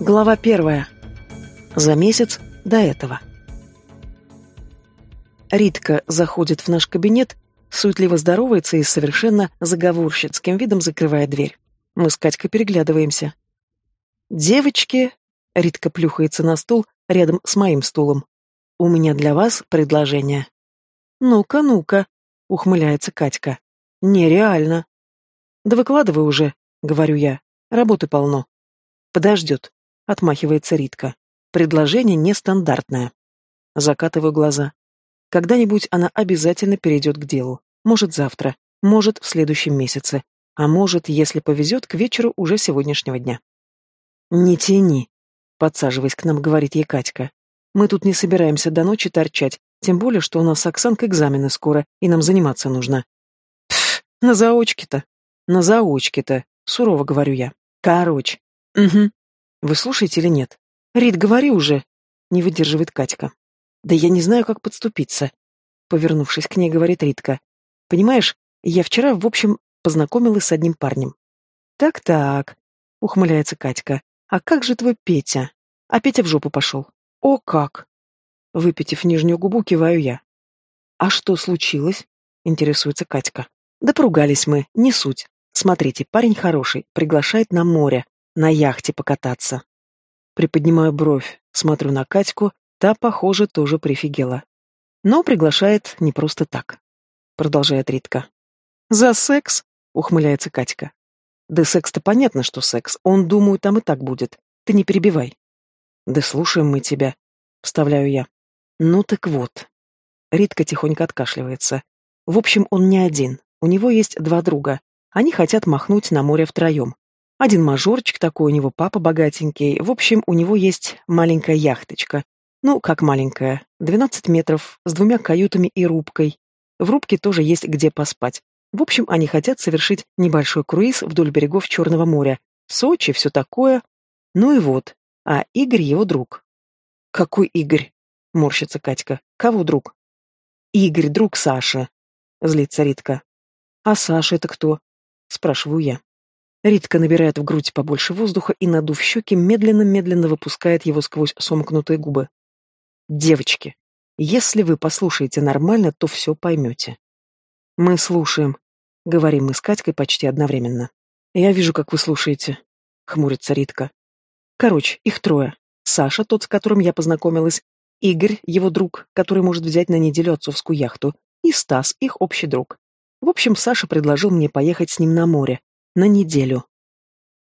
Глава первая. За месяц до этого. Ритка заходит в наш кабинет, суетливо здоровается и совершенно заговорщицким видом закрывает дверь. Мы с Катькой переглядываемся. «Девочки...» — Ритка плюхается на стул рядом с моим стулом. «У меня для вас предложение». «Ну-ка, ну-ка», — ухмыляется Катька. «Нереально». «Да выкладывай уже», — говорю я. «Работы полно». «Подождет», Отмахивается Ритка. Предложение нестандартное. Закатываю глаза. Когда-нибудь она обязательно перейдет к делу. Может, завтра. Может, в следующем месяце. А может, если повезет, к вечеру уже сегодняшнего дня. «Не тяни», — подсаживаясь к нам, говорит ей Катька. «Мы тут не собираемся до ночи торчать, тем более, что у нас с Оксанкой экзамены скоро, и нам заниматься нужно». «Пф, на заочке-то». «На заочке-то», — сурово говорю я. «Короче». «Угу. Вы слушаете или нет? Рит, говори уже. Не выдерживает Катька. Да я не знаю, как подступиться. Повернувшись к ней, говорит Ритка. Понимаешь, я вчера, в общем, познакомилась с одним парнем. Так-так, ухмыляется Катька. А как же твой Петя? А Петя в жопу пошел. О, как! Выпитив нижнюю губу, киваю я. А что случилось? Интересуется Катька. Да поругались мы, не суть. Смотрите, парень хороший, приглашает на море на яхте покататься. Приподнимаю бровь, смотрю на Катьку, та, похоже, тоже прифигела. Но приглашает не просто так. Продолжает Ритка. «За секс?» — ухмыляется Катька. «Да секс-то понятно, что секс. Он, думаю, там и так будет. Ты не перебивай». «Да слушаем мы тебя», — вставляю я. «Ну так вот». Ритка тихонько откашливается. В общем, он не один. У него есть два друга. Они хотят махнуть на море втроем. Один мажорчик такой, у него папа богатенький. В общем, у него есть маленькая яхточка. Ну, как маленькая. 12 метров, с двумя каютами и рубкой. В рубке тоже есть где поспать. В общем, они хотят совершить небольшой круиз вдоль берегов Черного моря. Сочи, все такое. Ну и вот. А Игорь его друг. «Какой Игорь?» — морщится Катька. «Кого друг?» «Игорь, друг Саши», — злится Ритка. «А Саша это кто?» — спрашиваю я. Ритка набирает в грудь побольше воздуха и, надув щеки, медленно-медленно выпускает его сквозь сомкнутые губы. «Девочки, если вы послушаете нормально, то все поймете». «Мы слушаем», — говорим мы с Катькой почти одновременно. «Я вижу, как вы слушаете», — хмурится Ритка. «Короче, их трое. Саша, тот, с которым я познакомилась, Игорь, его друг, который может взять на неделю отцовскую яхту, и Стас, их общий друг. В общем, Саша предложил мне поехать с ним на море, на неделю.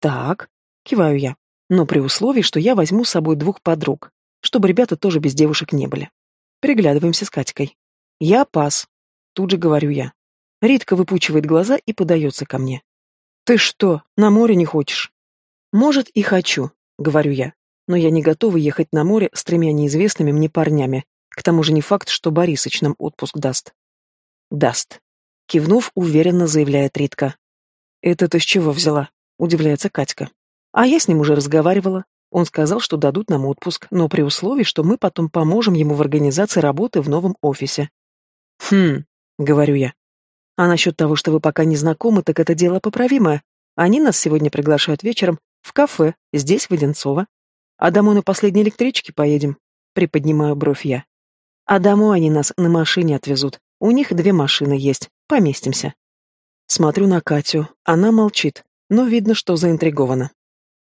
Так, киваю я, но при условии, что я возьму с собой двух подруг, чтобы ребята тоже без девушек не были. Приглядываемся с Катькой. Я пас, тут же говорю я. Ритка выпучивает глаза и подается ко мне. Ты что, на море не хочешь? Может, и хочу, говорю я, но я не готова ехать на море с тремя неизвестными мне парнями. К тому же не факт, что Борисыч нам отпуск даст. Даст. Кивнув, уверенно заявляет Ритка. «Это ты с чего взяла?» — удивляется Катька. «А я с ним уже разговаривала. Он сказал, что дадут нам отпуск, но при условии, что мы потом поможем ему в организации работы в новом офисе». «Хм», — говорю я. «А насчет того, что вы пока не знакомы, так это дело поправимое. Они нас сегодня приглашают вечером в кафе, здесь, в Одинцово. А домой на последней электричке поедем?» Приподнимаю бровь я. «А домой они нас на машине отвезут. У них две машины есть. Поместимся». Смотрю на Катю. Она молчит, но видно, что заинтригована.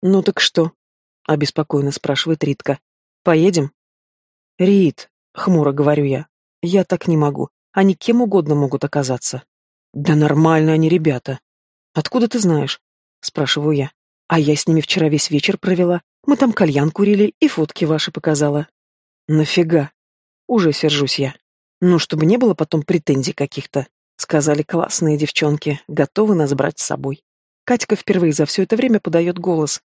«Ну так что?» — обеспокоенно спрашивает Ритка. «Поедем?» «Рит», — хмуро говорю я, — «я так не могу. Они кем угодно могут оказаться». «Да нормально они ребята». «Откуда ты знаешь?» — спрашиваю я. «А я с ними вчера весь вечер провела. Мы там кальян курили и фотки ваши показала». «Нафига?» Уже сержусь я. Ну, чтобы не было потом претензий каких-то. Сказали классные девчонки, готовы нас брать с собой. Катька впервые за все это время подает голос.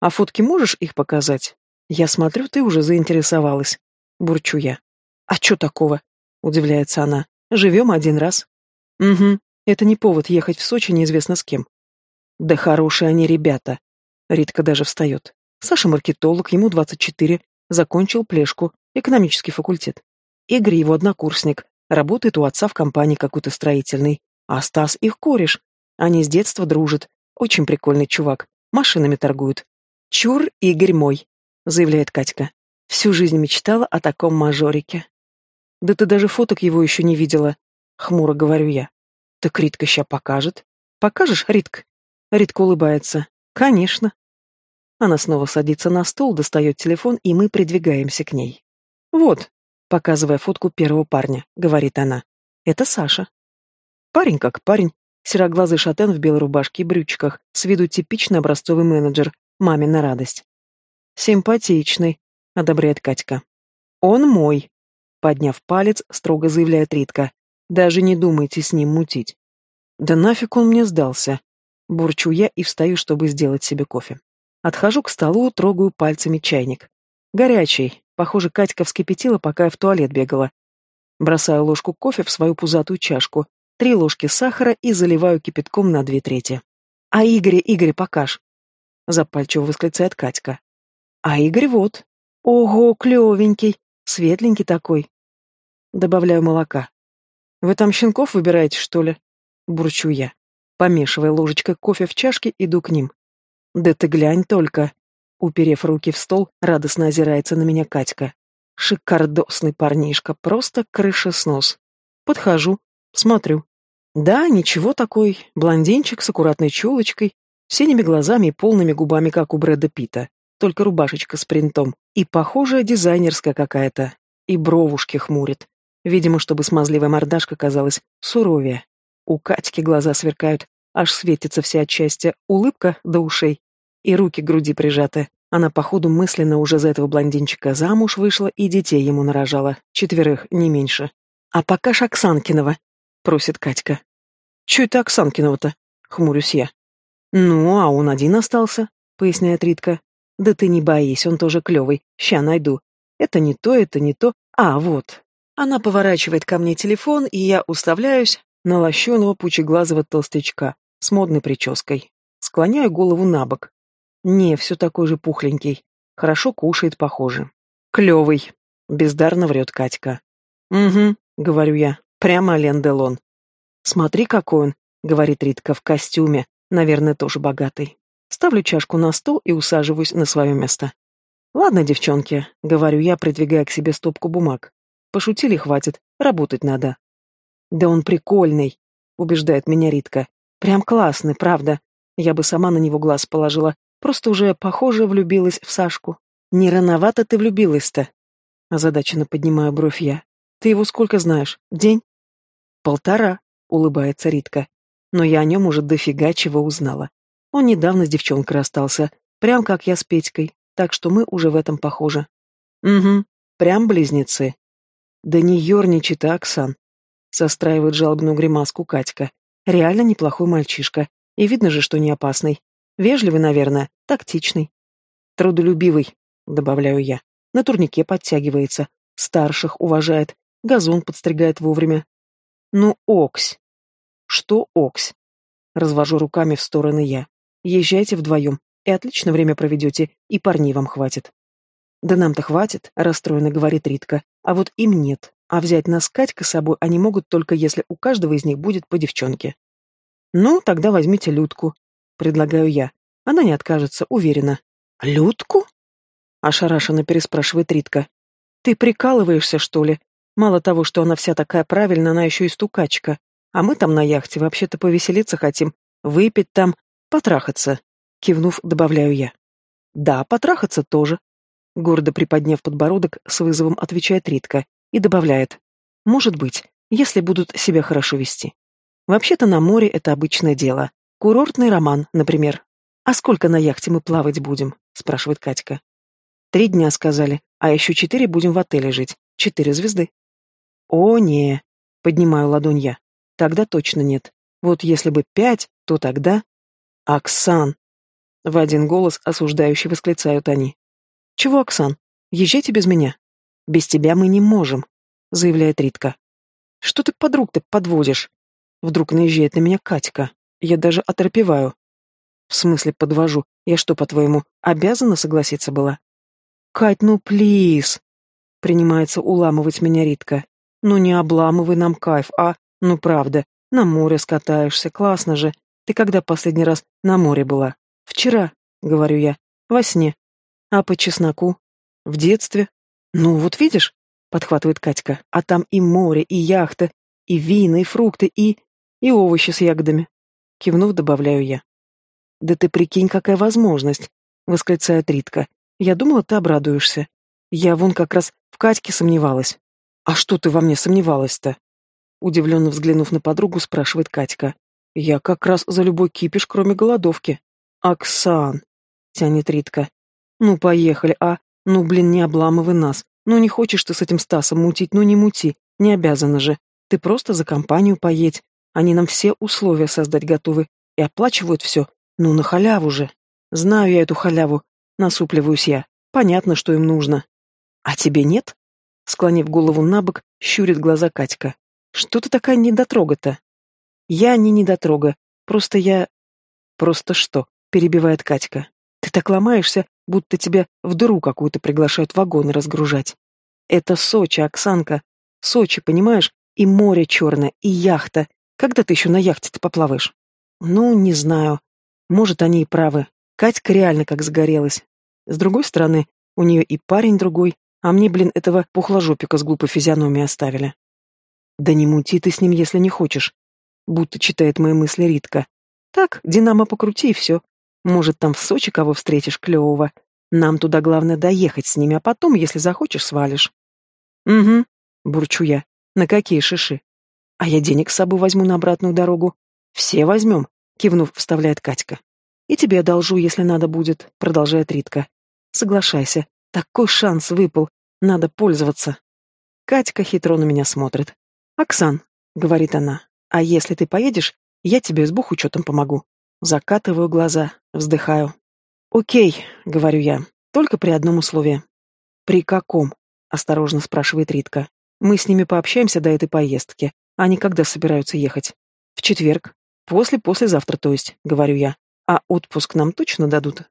А фотки можешь их показать? Я смотрю, ты уже заинтересовалась. Бурчу я. А что такого? Удивляется она. Живем один раз. Угу. Это не повод ехать в Сочи неизвестно с кем. Да хорошие они ребята. Ритка даже встает. Саша маркетолог, ему 24, закончил плешку, экономический факультет. Игорь его однокурсник, Работает у отца в компании какой-то строительной. А Стас их кореш. Они с детства дружат. Очень прикольный чувак. Машинами торгуют. «Чур, Игорь мой», — заявляет Катька. «Всю жизнь мечтала о таком мажорике». «Да ты даже фоток его еще не видела», — хмуро говорю я. «Так Ритка ща покажет». «Покажешь, Ритк?» Ритка улыбается. «Конечно». Она снова садится на стол, достает телефон, и мы придвигаемся к ней. «Вот», — показывая фотку первого парня, говорит она. «Это Саша». Парень как парень, сероглазый шатен в белой рубашке и брючках, с виду типичный образцовый менеджер, мамина радость. «Симпатичный», — одобряет Катька. «Он мой», — подняв палец, строго заявляет Ритка. «Даже не думайте с ним мутить». «Да нафиг он мне сдался?» Бурчу я и встаю, чтобы сделать себе кофе. Отхожу к столу, трогаю пальцами чайник. Горячий. Похоже, Катька вскипятила, пока я в туалет бегала. Бросаю ложку кофе в свою пузатую чашку, три ложки сахара и заливаю кипятком на две трети. «А Игоря, Игорь, покаж!» Запальчиво восклицает Катька. «А Игорь вот. Ого, клевенький, светленький такой». Добавляю молока. «Вы там щенков выбираете, что ли?» Бурчу я. Помешивая ложечкой кофе в чашке, иду к ним. «Да ты глянь только!» Уперев руки в стол, радостно озирается на меня Катька. Шикардосный парнишка, просто крышеснос. Подхожу, смотрю. Да, ничего такой, блондинчик с аккуратной челочкой, синими глазами и полными губами, как у Брэда Питта, только рубашечка с принтом, и, похоже, дизайнерская какая-то, и бровушки хмурит. Видимо, чтобы смазливая мордашка казалась суровее. У Катьки глаза сверкают, Аж светится вся от счастья, улыбка до ушей. И руки к груди прижаты. Она, походу, мысленно уже за этого блондинчика замуж вышла и детей ему нарожала. Четверых, не меньше. «А пока ж Оксанкинова», — просит Катька. «Чё это Оксанкинова-то?» — хмурюсь я. «Ну, а он один остался», — поясняет Ритка. «Да ты не боись, он тоже клёвый. Ща найду. Это не то, это не то. А, вот». Она поворачивает ко мне телефон, и я уставляюсь на лощеного пучеглазого толстячка с модной прической. Склоняю голову на бок. Не, все такой же пухленький. Хорошо кушает, похоже. Клевый. Бездарно врет Катька. Угу, говорю я. Прямо Ален Делон. Смотри, какой он, говорит Ритка в костюме. Наверное, тоже богатый. Ставлю чашку на стол и усаживаюсь на свое место. «Ладно, девчонки», — говорю я, придвигая к себе стопку бумаг. «Пошутили, хватит, работать надо». «Да он прикольный», — убеждает меня Ритка. Прям классный, правда. Я бы сама на него глаз положила. Просто уже, похоже, влюбилась в Сашку. Не рановато ты влюбилась-то? Озадаченно поднимаю бровь я. Ты его сколько знаешь? День? Полтора, улыбается Ритка. Но я о нем уже дофига чего узнала. Он недавно с девчонкой расстался, прям как я с Петькой, так что мы уже в этом похожи. Угу, прям близнецы. Да не ерничай ты, Оксан. Состраивает жалобную гримаску Катька. Реально неплохой мальчишка. И видно же, что не опасный. Вежливый, наверное, тактичный. Трудолюбивый, добавляю я. На турнике подтягивается. Старших уважает. Газон подстригает вовремя. Ну, оксь. Что оксь? Развожу руками в стороны я. Езжайте вдвоем, и отлично время проведете, и парней вам хватит. Да нам-то хватит, расстроенно говорит Ритка, а вот им нет. А взять нас Катька с собой они могут только если у каждого из них будет по девчонке. Ну, тогда возьмите Людку, предлагаю я. Она не откажется, уверена. Людку? Ошарашенно переспрашивает Ритка. Ты прикалываешься, что ли? Мало того, что она вся такая правильная, она еще и стукачка. А мы там на яхте вообще-то повеселиться хотим, выпить там, потрахаться. Кивнув, добавляю я. Да, потрахаться тоже. Гордо приподняв подбородок, с вызовом отвечает Ритка и добавляет. Может быть, если будут себя хорошо вести. Вообще-то на море это обычное дело. Курортный роман, например. А сколько на яхте мы плавать будем? спрашивает Катька. Три дня сказали, а еще четыре будем в отеле жить. Четыре звезды. О, не, поднимаю ладонь я. Тогда точно нет. Вот если бы пять, то тогда... Оксан! В один голос осуждающе восклицают они. Чего, Оксан? Езжайте без меня. Без тебя мы не можем, заявляет Ритка. Что ты подруг-то подводишь? Вдруг наезжает на меня Катька. Я даже оторопеваю. В смысле подвожу? Я что, по-твоему, обязана согласиться была? Кать, ну плиз! Принимается уламывать меня Ритка. Ну не обламывай нам кайф, а? Ну правда, на море скатаешься, классно же. Ты когда последний раз на море была? Вчера, говорю я. Во сне. А по чесноку? В детстве? Ну, вот видишь, подхватывает Катька, а там и море, и яхта, и вина, и фрукты, и... и овощи с ягодами. Кивнув, добавляю я. Да ты прикинь, какая возможность, восклицает Ритка. Я думала, ты обрадуешься. Я вон как раз в Катьке сомневалась. А что ты во мне сомневалась-то? Удивленно взглянув на подругу, спрашивает Катька. Я как раз за любой кипиш, кроме голодовки. Оксан, тянет Ритка. Ну, поехали, а? Ну, блин, не обламывай нас. Ну, не хочешь ты с этим Стасом мутить, ну не мути. Не обязана же. Ты просто за компанию поедь. Они нам все условия создать готовы. И оплачивают все. Ну, на халяву же. Знаю я эту халяву. Насупливаюсь я. Понятно, что им нужно. А тебе нет? Склонив голову на бок, щурит глаза Катька. Что ты такая недотрога-то? Я не недотрога. Просто я... Просто что? Перебивает Катька. Ты так ломаешься, будто тебя в дыру какую-то приглашают вагоны разгружать. Это Сочи, Оксанка. Сочи, понимаешь? И море черное, и яхта. Когда ты еще на яхте-то поплаваешь? Ну, не знаю. Может, они и правы. Катька реально как загорелась. С другой стороны, у нее и парень другой, а мне, блин, этого пухложопика с глупой физиономией оставили. Да не мути ты с ним, если не хочешь. Будто читает мои мысли Ритка. Так, Динамо покрути и все. Может, там в Сочи кого встретишь клевого. Нам туда главное доехать с ними, а потом, если захочешь, свалишь. Угу, бурчу я. На какие шиши? А я денег с собой возьму на обратную дорогу. Все возьмем, кивнув, вставляет Катька. И тебе одолжу, если надо будет, продолжает Ритка. Соглашайся, такой шанс выпал, надо пользоваться. Катька хитро на меня смотрит. «Оксан», — говорит она, — «а если ты поедешь, я тебе с бухучетом помогу». Закатываю глаза, вздыхаю. «Окей», — говорю я, — «только при одном условии». «При каком?» — осторожно спрашивает Ритка. «Мы с ними пообщаемся до этой поездки. Они когда собираются ехать?» «В четверг. После-послезавтра, то есть», — говорю я. «А отпуск нам точно дадут?»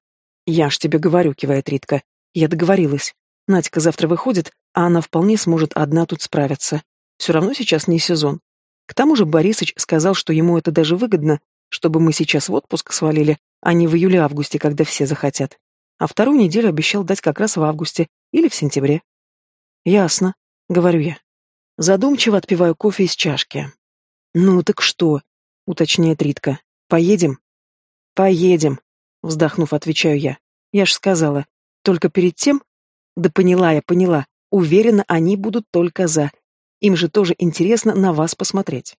«Я ж тебе говорю», — кивает Ритка. Я договорилась. Надька завтра выходит, а она вполне сможет одна тут справиться. Все равно сейчас не сезон. К тому же Борисыч сказал, что ему это даже выгодно, чтобы мы сейчас в отпуск свалили, а не в июле-августе, когда все захотят. А вторую неделю обещал дать как раз в августе или в сентябре. «Ясно», — говорю я. Задумчиво отпиваю кофе из чашки. «Ну так что?» — уточняет Ритка. «Поедем?» «Поедем», — вздохнув, отвечаю я. «Я ж сказала, только перед тем... Да поняла я, поняла. Уверена, они будут только за. Им же тоже интересно на вас посмотреть.